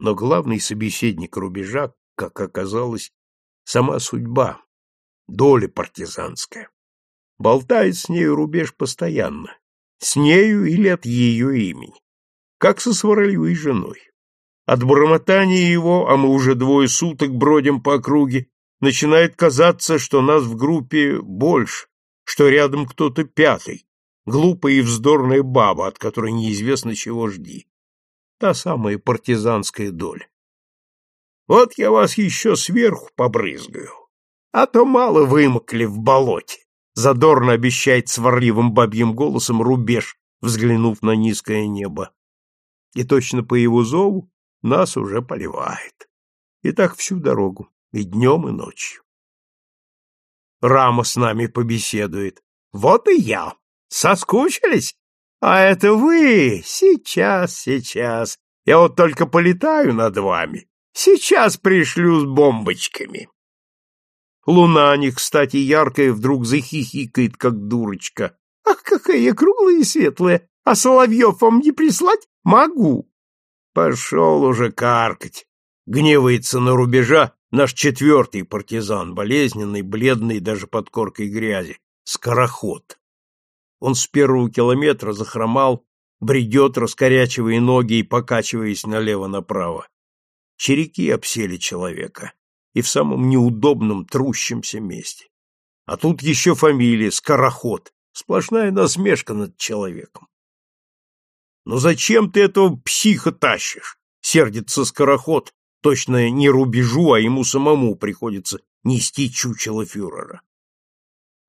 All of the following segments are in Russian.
Но главный собеседник рубежа, как оказалось, сама судьба, доля партизанская. Болтает с нею рубеж постоянно, с нею или от ее имени, как со сварливой женой. От бормотания его, а мы уже двое суток бродим по округе, начинает казаться, что нас в группе больше, что рядом кто-то пятый, глупая и вздорная баба, от которой неизвестно чего жди. Та самая партизанская доля. Вот я вас еще сверху побрызгаю, а то мало вымокли в болоте, задорно обещает сварливым бабьим голосом рубеж, взглянув на низкое небо. И точно по его зову нас уже поливает. И так всю дорогу, и днем, и ночью. Рама с нами побеседует. Вот и я. Соскучились? А это вы? Сейчас, сейчас. Я вот только полетаю над вами. Сейчас пришлю с бомбочками. Луна не, кстати, яркая, вдруг захихикает, как дурочка. Ах, какая круглая и светлая! А соловьев вам не прислать? Могу. Пошел уже каркать. Гневается на рубежа наш четвертый партизан, болезненный, бледный даже под коркой грязи, скороход. Он с первого километра захромал, бредет, раскорячивая ноги и покачиваясь налево-направо. Череки обсели человека, и в самом неудобном трущемся месте. А тут еще фамилия Скороход, сплошная насмешка над человеком. «Ну зачем ты этого психа тащишь?» — сердится Скороход, точно не рубежу, а ему самому приходится нести чучело фюрера.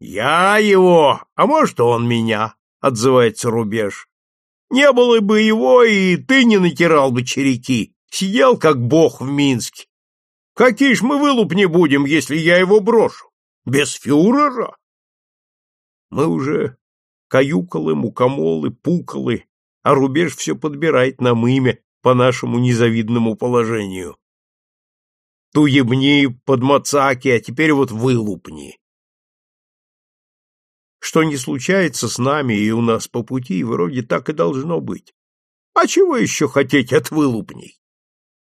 «Я его, а может, он меня», — отзывается рубеж. «Не было бы его, и ты не натирал бы череки, сидел как бог в Минске. Какие ж мы вылупни будем, если я его брошу? Без фюрера?» Мы уже каюкалы, мукомолы, пуколы, а рубеж все подбирает нам имя по нашему незавидному положению. Туебни, подмацаки, а теперь вот вылупни. Что не случается с нами и у нас по пути, вроде так и должно быть. А чего еще хотеть от вылупней?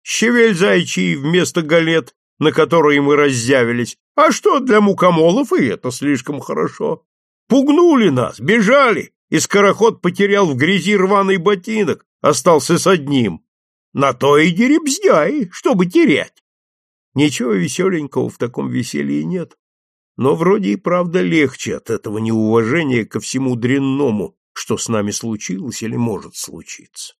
Щевель зайчий вместо галет, на которые мы раззявились. А что для мукомолов и это слишком хорошо. Пугнули нас, бежали, и скороход потерял в грязи рваный ботинок, остался с одним. На то и деребздяй, чтобы терять. Ничего веселенького в таком веселье нет но вроде и правда легче от этого неуважения ко всему дрянному, что с нами случилось или может случиться.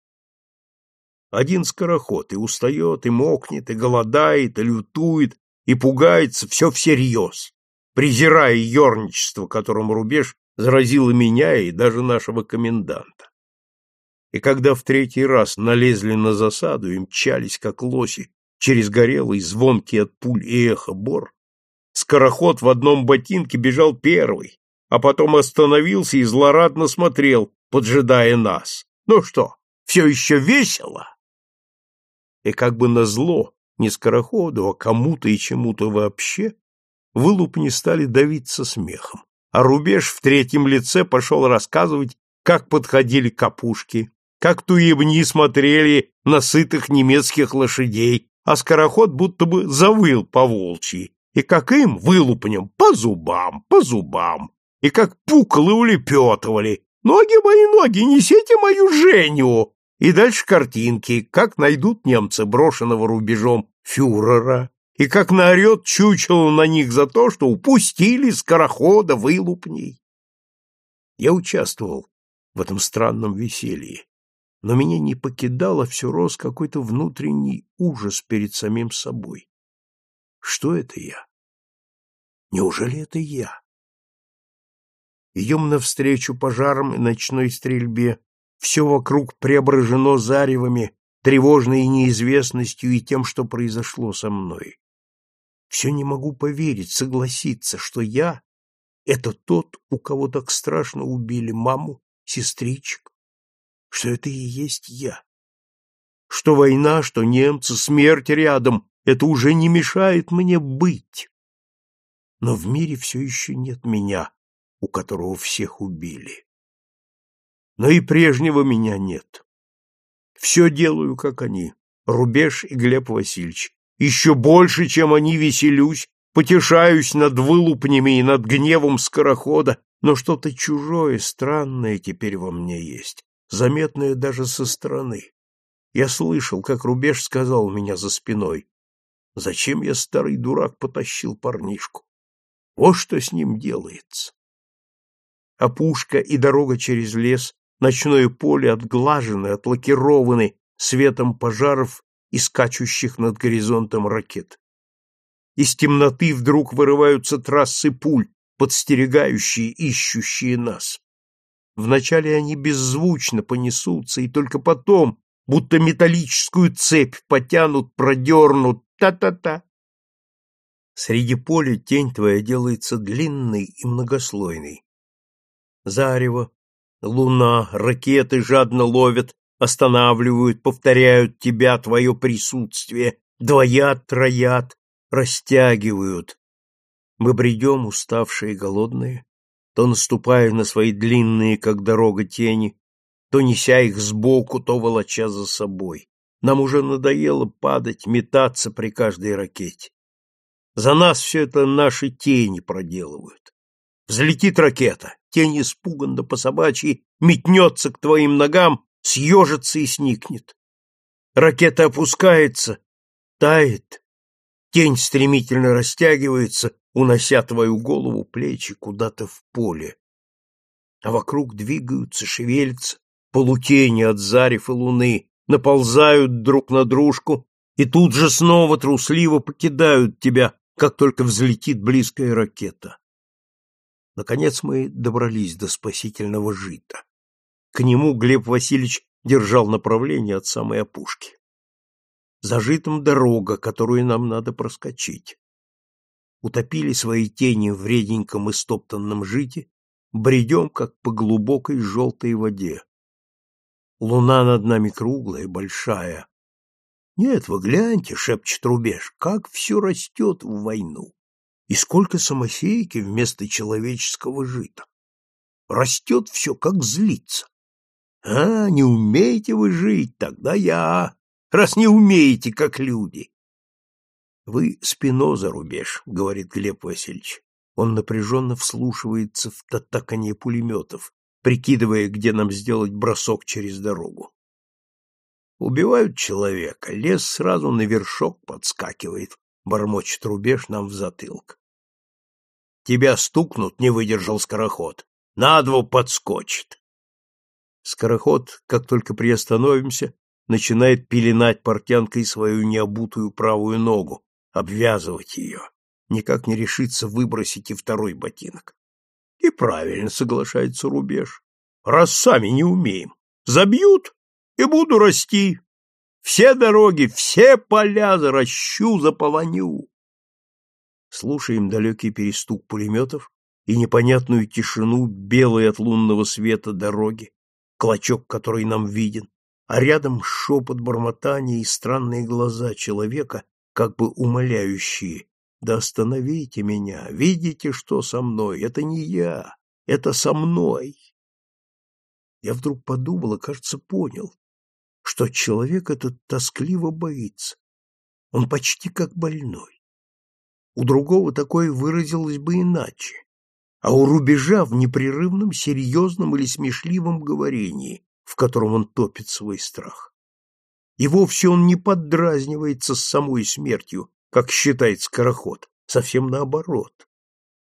Один скороход и устает, и мокнет, и голодает, и лютует, и пугается все всерьез, презирая ерничество, которым рубеж заразило меня и даже нашего коменданта. И когда в третий раз налезли на засаду и мчались, как лоси, через горелый, звонкий от пуль и эхо бор, Скороход в одном ботинке бежал первый, а потом остановился и злорадно смотрел, поджидая нас. Ну что, все еще весело? И как бы назло, не скороходу, а кому-то и чему-то вообще, вылупни стали давиться смехом, а рубеж в третьем лице пошел рассказывать, как подходили капушки, как туебни смотрели на сытых немецких лошадей, а скороход будто бы завыл по волчьи, и как им, вылупнем, по зубам, по зубам, и как пуколы улепетывали. Ноги мои, ноги, несите мою Женю! И дальше картинки, как найдут немцы брошенного рубежом фюрера, и как наорет чучело на них за то, что упустили скорохода вылупней. Я участвовал в этом странном веселье, но меня не покидало все рос какой-то внутренний ужас перед самим собой. Что это я? Неужели это я? Идем навстречу пожарам и ночной стрельбе. Все вокруг преображено заревами, тревожной неизвестностью и тем, что произошло со мной. Все не могу поверить, согласиться, что я — это тот, у кого так страшно убили маму, сестричек, что это и есть я. Что война, что немцы, смерть рядом, это уже не мешает мне быть. Но в мире все еще нет меня, у которого всех убили. Но и прежнего меня нет. Все делаю, как они. Рубеж и Глеб Васильевич. Еще больше, чем они веселюсь, потешаюсь над вылупнями и над гневом скорохода, но что-то чужое, странное теперь во мне есть, заметное даже со стороны. Я слышал, как Рубеж сказал у меня за спиной, зачем я, старый дурак, потащил парнишку. Вот что с ним делается. Опушка и дорога через лес, ночное поле отглажены, отлакированы светом пожаров и скачущих над горизонтом ракет. Из темноты вдруг вырываются трассы пуль, подстерегающие, ищущие нас. Вначале они беззвучно понесутся, и только потом, будто металлическую цепь потянут, продернут, та-та-та. Среди поля тень твоя делается длинной и многослойной. Зарево, луна, ракеты жадно ловят, останавливают, повторяют тебя, твое присутствие, двоят, троят, растягивают. Мы бредем, уставшие и голодные, то наступая на свои длинные, как дорога, тени, то неся их сбоку, то волоча за собой. Нам уже надоело падать, метаться при каждой ракете. За нас все это наши тени проделывают. Взлетит ракета, тень испуганно по собачьи метнется к твоим ногам, съежится и сникнет. Ракета опускается, тает, тень стремительно растягивается, унося твою голову, плечи куда-то в поле. А вокруг двигаются, шевелятся полутени от зарев и луны, наползают друг на дружку и тут же снова трусливо покидают тебя, как только взлетит близкая ракета. Наконец мы добрались до спасительного жита. К нему Глеб Васильевич держал направление от самой опушки. За житом дорога, которую нам надо проскочить. Утопили свои тени в реденьком и стоптанном жите, бредем, как по глубокой желтой воде. Луна над нами круглая, большая. Нет, вы гляньте, шепчет рубеж, как все растет в войну. И сколько самосейки вместо человеческого жита. Растет все, как злится. А, не умеете вы жить, тогда я, раз не умеете, как люди. Вы Спиноза рубеж, говорит Глеб Васильевич. Он напряженно вслушивается в татаканье пулеметов, прикидывая, где нам сделать бросок через дорогу. Убивают человека, лес сразу на вершок подскакивает, бормочет рубеж нам в затылок. Тебя стукнут, не выдержал скороход. На два подскочит. Скороход, как только приостановимся, начинает пеленать портянкой свою необутую правую ногу, обвязывать ее. Никак не решится выбросить и второй ботинок. И правильно соглашается рубеж. Раз сами не умеем. Забьют, и буду расти. Все дороги, все поля заращу, заполоню. Слушаем далекий перестук пулеметов и непонятную тишину белой от лунного света дороги, клочок, который нам виден, а рядом шепот бормотания и странные глаза человека, как бы умоляющие «Да остановите меня! Видите, что со мной? Это не я! Это со мной!» Я вдруг подумал и, кажется, понял, что человек этот тоскливо боится. Он почти как больной. У другого такое выразилось бы иначе а у рубежа в непрерывном серьезном или смешливом говорении, в котором он топит свой страх. И вовсе он не поддразнивается с самой смертью, как считает скороход, совсем наоборот.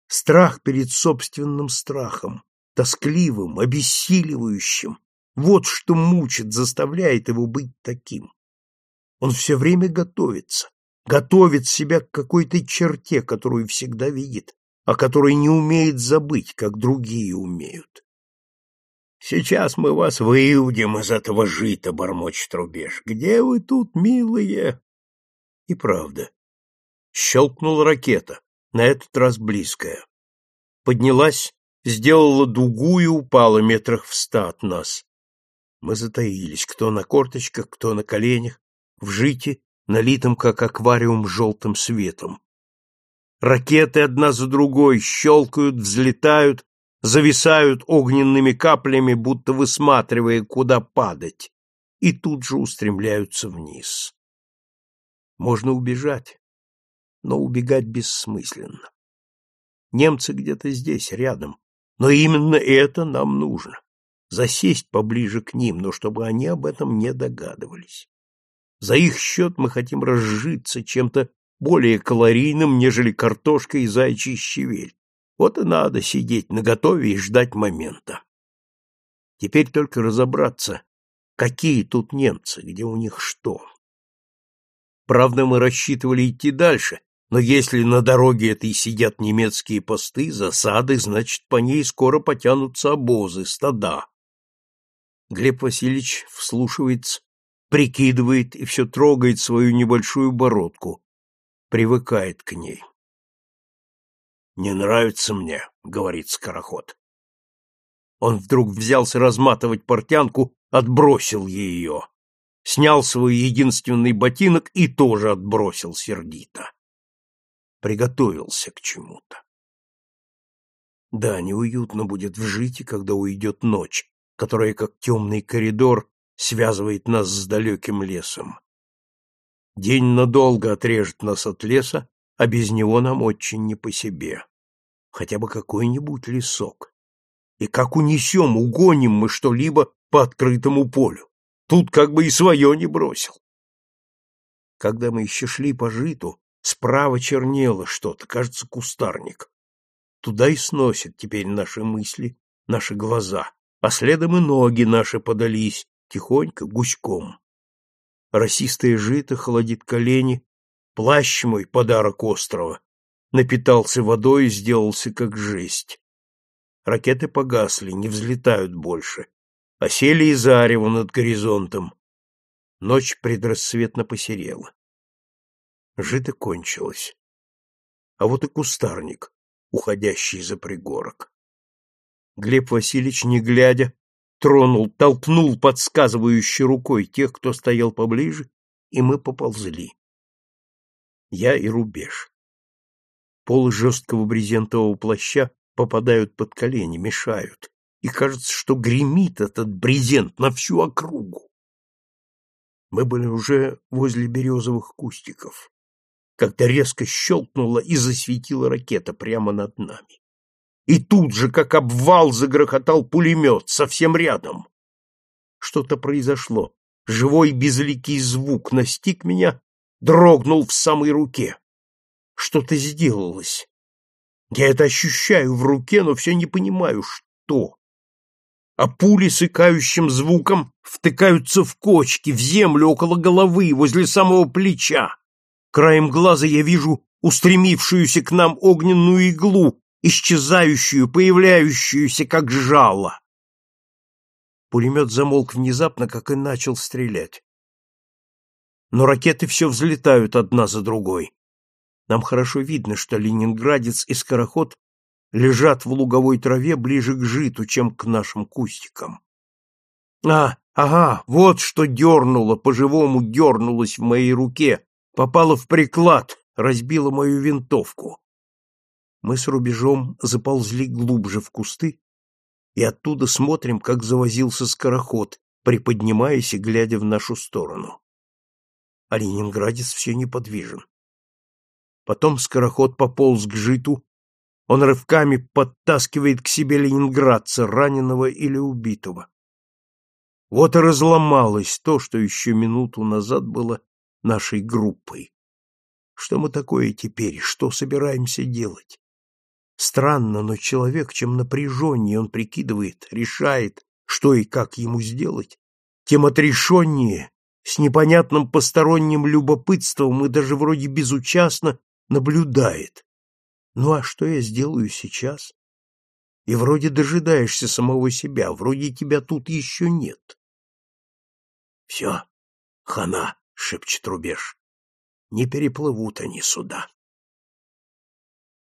Страх перед собственным страхом, тоскливым, обессиливающим, вот что мучит, заставляет его быть таким. Он все время готовится, готовит себя к какой-то черте, которую всегда видит, о которой не умеет забыть, как другие умеют. Сейчас мы вас выудим из этого жита, бормочет рубеж. Где вы тут, милые? И правда. Щелкнула ракета, на этот раз близкая. Поднялась, сделала дугу и упала метрах в ста от нас. Мы затаились, кто на корточках, кто на коленях, в жите, налитом, как аквариум, желтым светом. Ракеты одна за другой щелкают, взлетают, зависают огненными каплями, будто высматривая, куда падать, и тут же устремляются вниз. Можно убежать, но убегать бессмысленно. Немцы где-то здесь, рядом, но именно это нам нужно. Засесть поближе к ним, но чтобы они об этом не догадывались. За их счет мы хотим разжиться чем-то более калорийным, нежели картошка и зайчий щавель. Вот и надо сидеть наготове и ждать момента. Теперь только разобраться, какие тут немцы, где у них что. Правда, мы рассчитывали идти дальше, но если на дороге этой сидят немецкие посты, засады, значит, по ней скоро потянутся обозы, стада. Глеб Васильевич вслушивается, прикидывает и все трогает свою небольшую бородку, привыкает к ней. «Не нравится мне», — говорит скороход. Он вдруг взялся разматывать портянку, отбросил ее, снял свой единственный ботинок и тоже отбросил сердито. Приготовился к чему-то. Да, неуютно будет в жите, когда уйдет ночь, которая, как темный коридор, связывает нас с далеким лесом. День надолго отрежет нас от леса, а без него нам очень не по себе. Хотя бы какой-нибудь лесок. И как унесем, угоним мы что-либо по открытому полю. Тут как бы и свое не бросил. Когда мы еще шли по житу, справа чернело что-то, кажется, кустарник. Туда и сносят теперь наши мысли, наши глаза, а следом и ноги наши подались, тихонько, гуськом. Росистое жито холодит колени, плащ мой, подарок острова, напитался водой и сделался как жесть. Ракеты погасли, не взлетают больше. Осели и зарево над горизонтом. Ночь предрассветно посерела. Жито кончилось. А вот и кустарник, уходящий за пригорок. Глеб Васильевич, не глядя, тронул, толкнул подсказывающей рукой тех, кто стоял поближе, и мы поползли. Я и рубеж. Полы жесткого брезентового плаща попадают под колени, мешают, и кажется, что гремит этот брезент на всю округу. Мы были уже возле березовых кустиков, когда резко щелкнула и засветила ракета прямо над нами. И тут же, как обвал, загрохотал пулемет совсем рядом. Что-то произошло. Живой безликий звук настиг меня, дрогнул в самой руке. Что-то сделалось. Я это ощущаю в руке, но все не понимаю, что. А пули с икающим звуком втыкаются в кочки, в землю около головы, возле самого плеча. Краем глаза я вижу устремившуюся к нам огненную иглу, исчезающую, появляющуюся, как жало. Пулемет замолк внезапно, как и начал стрелять. Но ракеты все взлетают одна за другой. Нам хорошо видно, что ленинградец и скороход лежат в луговой траве ближе к житу, чем к нашим кустикам. А, ага, вот что дернуло, по-живому дернулось в моей руке, попало в приклад, разбило мою винтовку. Мы с рубежом заползли глубже в кусты и оттуда смотрим, как завозился скороход, приподнимаясь и глядя в нашу сторону. А ленинградец все неподвижен. Потом скороход пополз к житу, он рывками подтаскивает к себе ленинградца, раненого или убитого. Вот и разломалось то, что еще минуту назад было нашей группой. Что мы такое теперь, что собираемся делать? Странно, но человек, чем напряженнее он прикидывает, решает, что и как ему сделать, тем отрешеннее, с непонятным посторонним любопытством и даже вроде безучастно наблюдает. Ну а что я сделаю сейчас? И вроде дожидаешься самого себя, вроде тебя тут еще нет. Все, хана, шепчет рубеж. Не переплывут они сюда.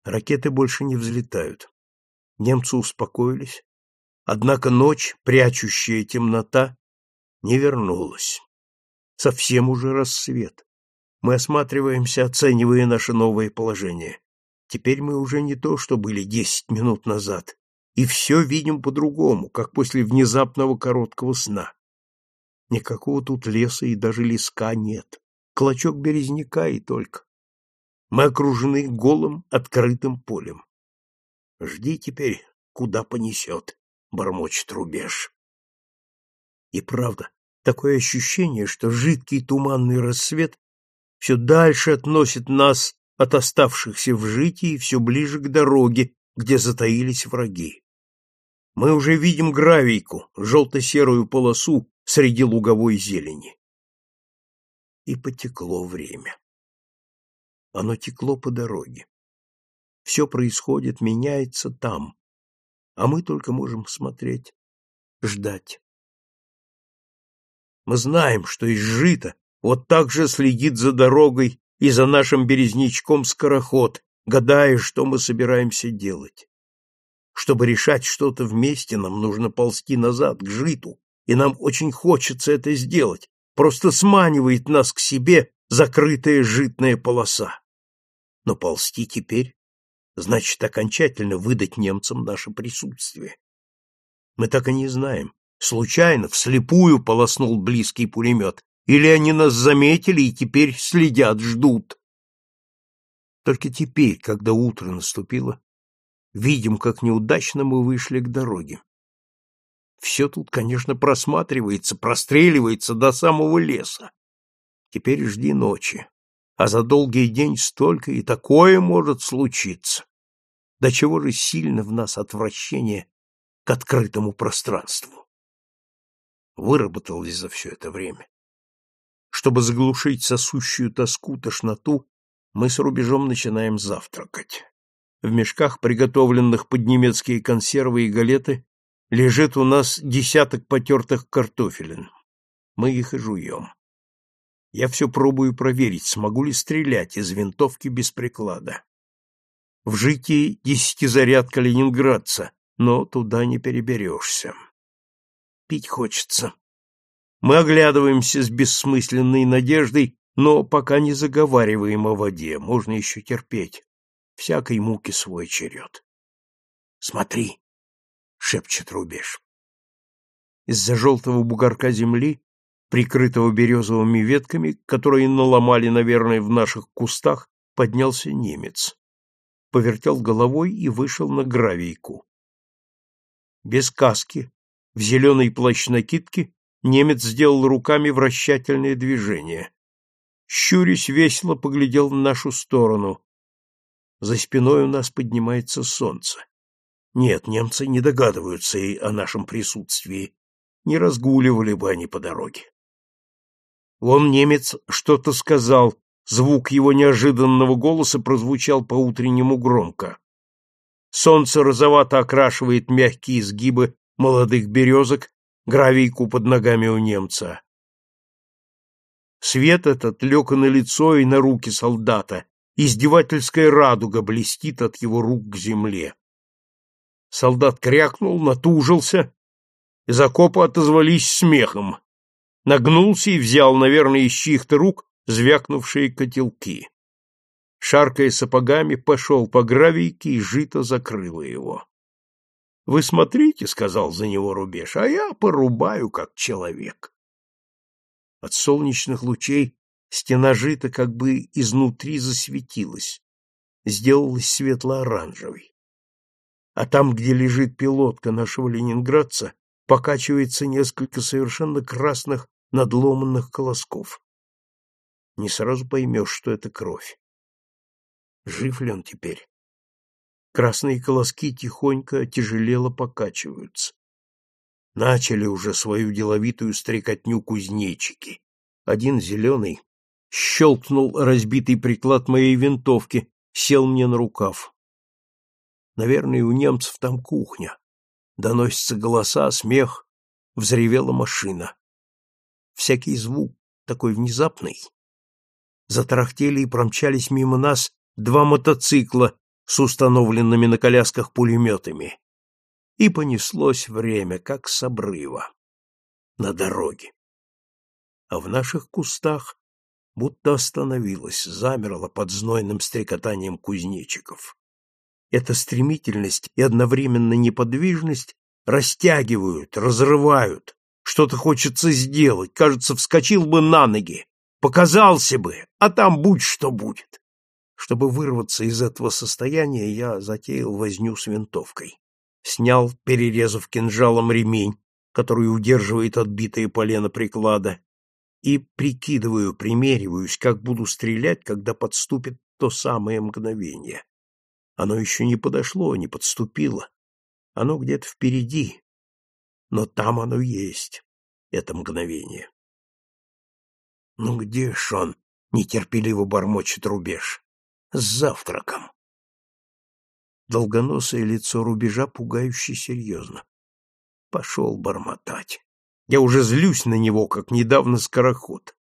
Ракеты больше не взлетают. Немцы успокоились. Однако ночь, прячущая темнота, не вернулась. Совсем уже рассвет. Мы осматриваемся, оценивая наше новое положение. Теперь мы уже не то, что были десять минут назад, и все видим по-другому, как после внезапного короткого сна. Никакого тут леса и даже леска нет. клочок березняка и только. Мы окружены голым открытым полем. Жди теперь, куда понесет, бормочет рубеж. И правда, такое ощущение, что жидкий туманный рассвет все дальше относит нас от оставшихся в житии все ближе к дороге, где затаились враги. Мы уже видим гравийку, желто-серую полосу среди луговой зелени. И потекло время. Оно текло по дороге. Все происходит, меняется там, а мы только можем смотреть, ждать. Мы знаем, что изжито, вот так же следит за дорогой и за нашим березнячком скороход, гадая, что мы собираемся делать. Чтобы решать что-то вместе, нам нужно ползти назад, к житу, и нам очень хочется это сделать, просто сманивает нас к себе закрытая житная полоса. Но ползти теперь значит окончательно выдать немцам наше присутствие. Мы так и не знаем, случайно, вслепую полоснул близкий пулемет, или они нас заметили и теперь следят, ждут. Только теперь, когда утро наступило, видим, как неудачно мы вышли к дороге. Все тут, конечно, просматривается, простреливается до самого леса. Теперь жди ночи а за долгий день столько и такое может случиться. До чего же сильно в нас отвращение к открытому пространству. Выработалось за все это время. Чтобы заглушить сосущую тоску, тошноту, мы с рубежом начинаем завтракать. В мешках, приготовленных под немецкие консервы и галеты, лежит у нас десяток потертых картофелин. Мы их и жуем. Я все пробую проверить, смогу ли стрелять из винтовки без приклада. В житии десятизарядка ленинградца, но туда не переберешься. Пить хочется. Мы оглядываемся с бессмысленной надеждой, но пока не заговариваем о воде, можно еще терпеть. Всякой муки свой черед. «Смотри!» — шепчет рубеж. Из-за желтого бугорка земли прикрытого березовыми ветками, которые наломали, наверное, в наших кустах, поднялся немец. Повертел головой и вышел на гравийку. Без каски, в зеленой плащ-накидке, немец сделал руками вращательное движение. Щурясь весело поглядел в нашу сторону. За спиной у нас поднимается солнце. Нет, немцы не догадываются и о нашем присутствии. Не разгуливали бы они по дороге. Он, немец, что-то сказал, звук его неожиданного голоса прозвучал по-утреннему громко. Солнце розовато окрашивает мягкие изгибы молодых березок, гравийку под ногами у немца. Свет этот лег на лицо и на руки солдата, издевательская радуга блестит от его рук к земле. Солдат крякнул, натужился, из окопа отозвались смехом нагнулся и взял, наверное, из чьих-то рук звякнувшие котелки. Шаркая сапогами, пошел по гравийке, и жито закрыло его. — Вы смотрите, — сказал за него рубеж, — а я порубаю, как человек. От солнечных лучей стена жита как бы изнутри засветилась, сделалась светло-оранжевой. А там, где лежит пилотка нашего ленинградца, покачивается несколько совершенно красных надломанных колосков. Не сразу поймешь, что это кровь. Жив ли он теперь? Красные колоски тихонько, тяжелело покачиваются. Начали уже свою деловитую стрекотню кузнечики. Один зеленый щелкнул разбитый приклад моей винтовки, сел мне на рукав. Наверное, у немцев там кухня. Доносятся голоса, смех, взревела машина всякий звук, такой внезапный. Затарахтели и промчались мимо нас два мотоцикла с установленными на колясках пулеметами. И понеслось время, как с обрыва, на дороге. А в наших кустах будто остановилась, замерла под знойным стрекотанием кузнечиков. Эта стремительность и одновременно неподвижность растягивают, разрывают, что-то хочется сделать, кажется, вскочил бы на ноги, Показался бы, а там будь что будет. Чтобы вырваться из этого состояния, я затеял возню с винтовкой. Снял, перерезав кинжалом ремень, который удерживает отбитые полено приклада, и прикидываю, примериваюсь, как буду стрелять, когда подступит то самое мгновение. Оно еще не подошло, не подступило. Оно где-то впереди, но там оно есть, это мгновение. Ну где ж он, нетерпеливо бормочет рубеж? С завтраком. Долгоносое лицо рубежа пугающе серьезно. Пошел бормотать. Я уже злюсь на него, как недавно скороход.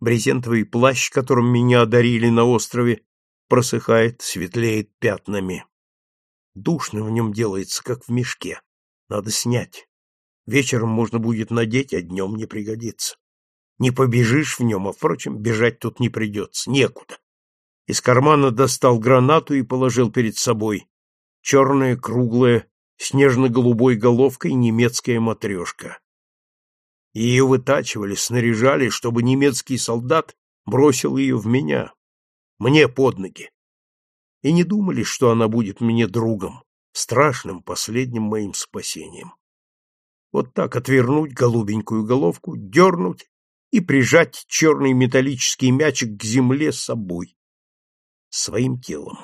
Брезентовый плащ, которым меня одарили на острове, просыхает, светлеет пятнами. Душно в нем делается, как в мешке. Надо снять. Вечером можно будет надеть, а днем не пригодится. Не побежишь в нем, а, впрочем, бежать тут не придется, некуда. Из кармана достал гранату и положил перед собой. Черная, круглая, снежно-голубой головкой немецкая матрешка. Ее вытачивали, снаряжали, чтобы немецкий солдат бросил ее в меня, мне под ноги. И не думали, что она будет мне другом, страшным последним моим спасением. Вот так отвернуть голубенькую головку, дернуть и прижать черный металлический мячик к земле с собой, своим телом.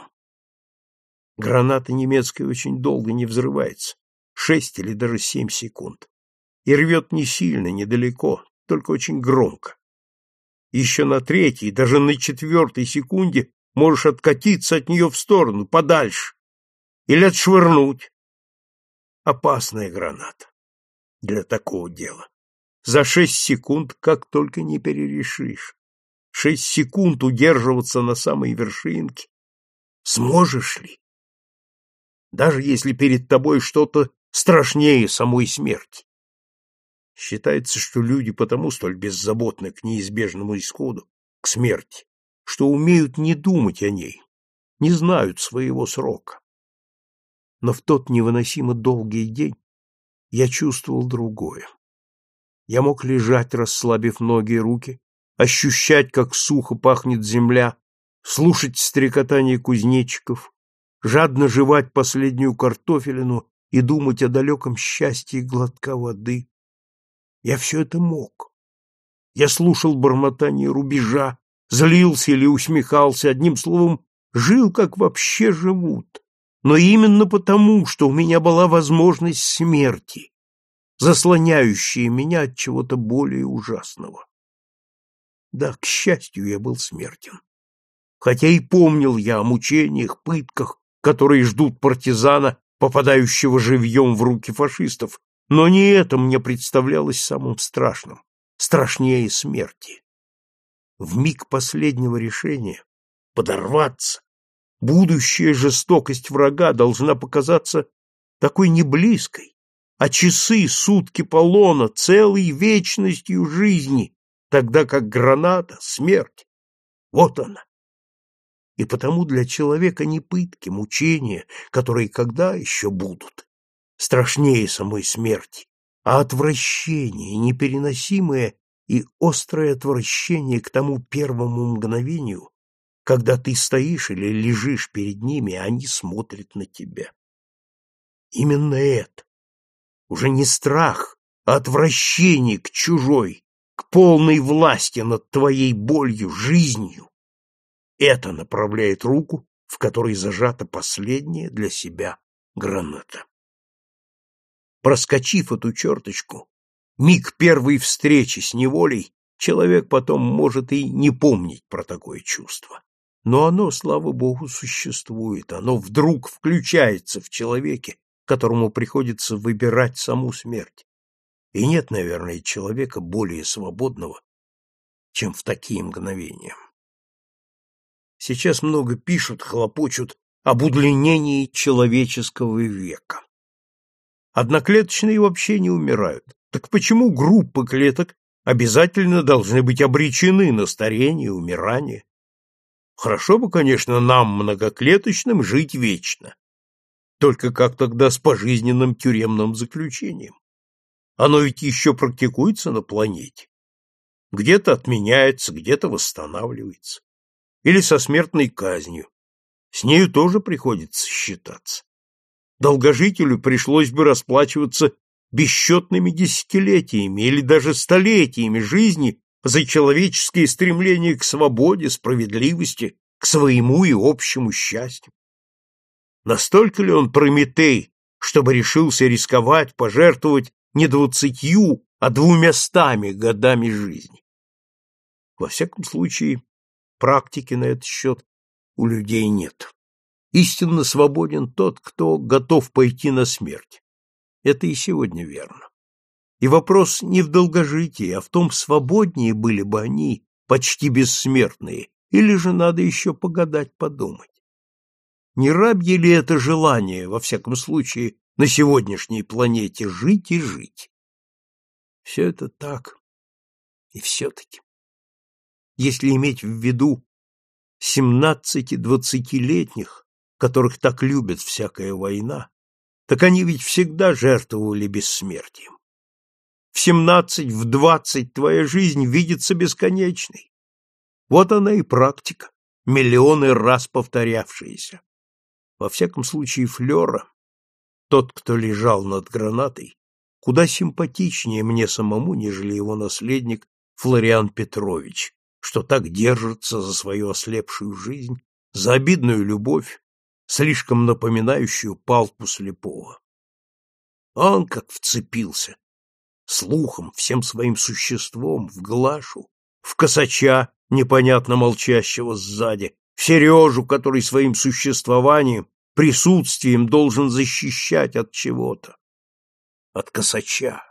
Граната немецкая очень долго не взрывается, шесть или даже семь секунд, и рвет не сильно, недалеко, только очень громко. Еще на третьей, даже на четвертой секунде можешь откатиться от нее в сторону, подальше, или отшвырнуть. Опасная граната для такого дела. За шесть секунд как только не перерешишь. Шесть секунд удерживаться на самой вершинке. Сможешь ли? Даже если перед тобой что-то страшнее самой смерти. Считается, что люди потому столь беззаботны к неизбежному исходу, к смерти, что умеют не думать о ней, не знают своего срока. Но в тот невыносимо долгий день я чувствовал другое. Я мог лежать, расслабив ноги и руки, ощущать, как сухо пахнет земля, слушать стрекотание кузнечиков, жадно жевать последнюю картофелину и думать о далеком счастье глотка воды. Я все это мог. Я слушал бормотание рубежа, злился или усмехался, одним словом, жил, как вообще живут. Но именно потому, что у меня была возможность смерти, заслоняющая меня от чего-то более ужасного. Да, к счастью, я был смертен. Хотя и помнил я о мучениях, пытках, которые ждут партизана, попадающего живьем в руки фашистов, но не это мне представлялось самым страшным, страшнее смерти. В миг последнего решения подорваться, будущая жестокость врага должна показаться такой неблизкой, а часы, сутки полона, целой вечностью жизни, тогда как граната — смерть. Вот она. И потому для человека не пытки, мучения, которые когда еще будут, страшнее самой смерти, а отвращение, непереносимое и острое отвращение к тому первому мгновению, когда ты стоишь или лежишь перед ними, они смотрят на тебя. Именно это, уже не страх, а отвращение к чужой, к полной власти над твоей болью, жизнью. Это направляет руку, в которой зажата последняя для себя граната. Проскочив эту черточку, миг первой встречи с неволей, человек потом может и не помнить про такое чувство. Но оно, слава богу, существует, оно вдруг включается в человеке, которому приходится выбирать саму смерть. И нет, наверное, человека более свободного, чем в такие мгновения. Сейчас много пишут, хлопочут об удлинении человеческого века. Одноклеточные вообще не умирают. Так почему группы клеток обязательно должны быть обречены на старение и умирание? Хорошо бы, конечно, нам, многоклеточным, жить вечно. Только как тогда с пожизненным тюремным заключением? Оно ведь еще практикуется на планете. Где-то отменяется, где-то восстанавливается. Или со смертной казнью. С нею тоже приходится считаться. Долгожителю пришлось бы расплачиваться бесчетными десятилетиями или даже столетиями жизни за человеческие стремления к свободе, справедливости, к своему и общему счастью. Настолько ли он Прометей, чтобы решился рисковать, пожертвовать не двадцатью, а двумястами годами жизни? Во всяком случае, практики на этот счет у людей нет. Истинно свободен тот, кто готов пойти на смерть. Это и сегодня верно. И вопрос не в долгожитии, а в том, свободнее были бы они, почти бессмертные, или же надо еще погадать, подумать. Не рабье ли это желание, во всяком случае, на сегодняшней планете жить и жить? Все это так. И все-таки. Если иметь в виду семнадцати-двадцатилетних, которых так любит всякая война, так они ведь всегда жертвовали бессмертием. В семнадцать, в двадцать твоя жизнь видится бесконечной. Вот она и практика, миллионы раз повторявшаяся. Во всяком случае, Флера, тот, кто лежал над гранатой, куда симпатичнее мне самому, нежели его наследник Флориан Петрович, что так держится за свою ослепшую жизнь, за обидную любовь, слишком напоминающую палку слепого. Он как вцепился, слухом, всем своим существом, в Глашу, в косача, непонятно молчащего сзади, в Сережу, который своим существованием, присутствием должен защищать от чего-то. От косача.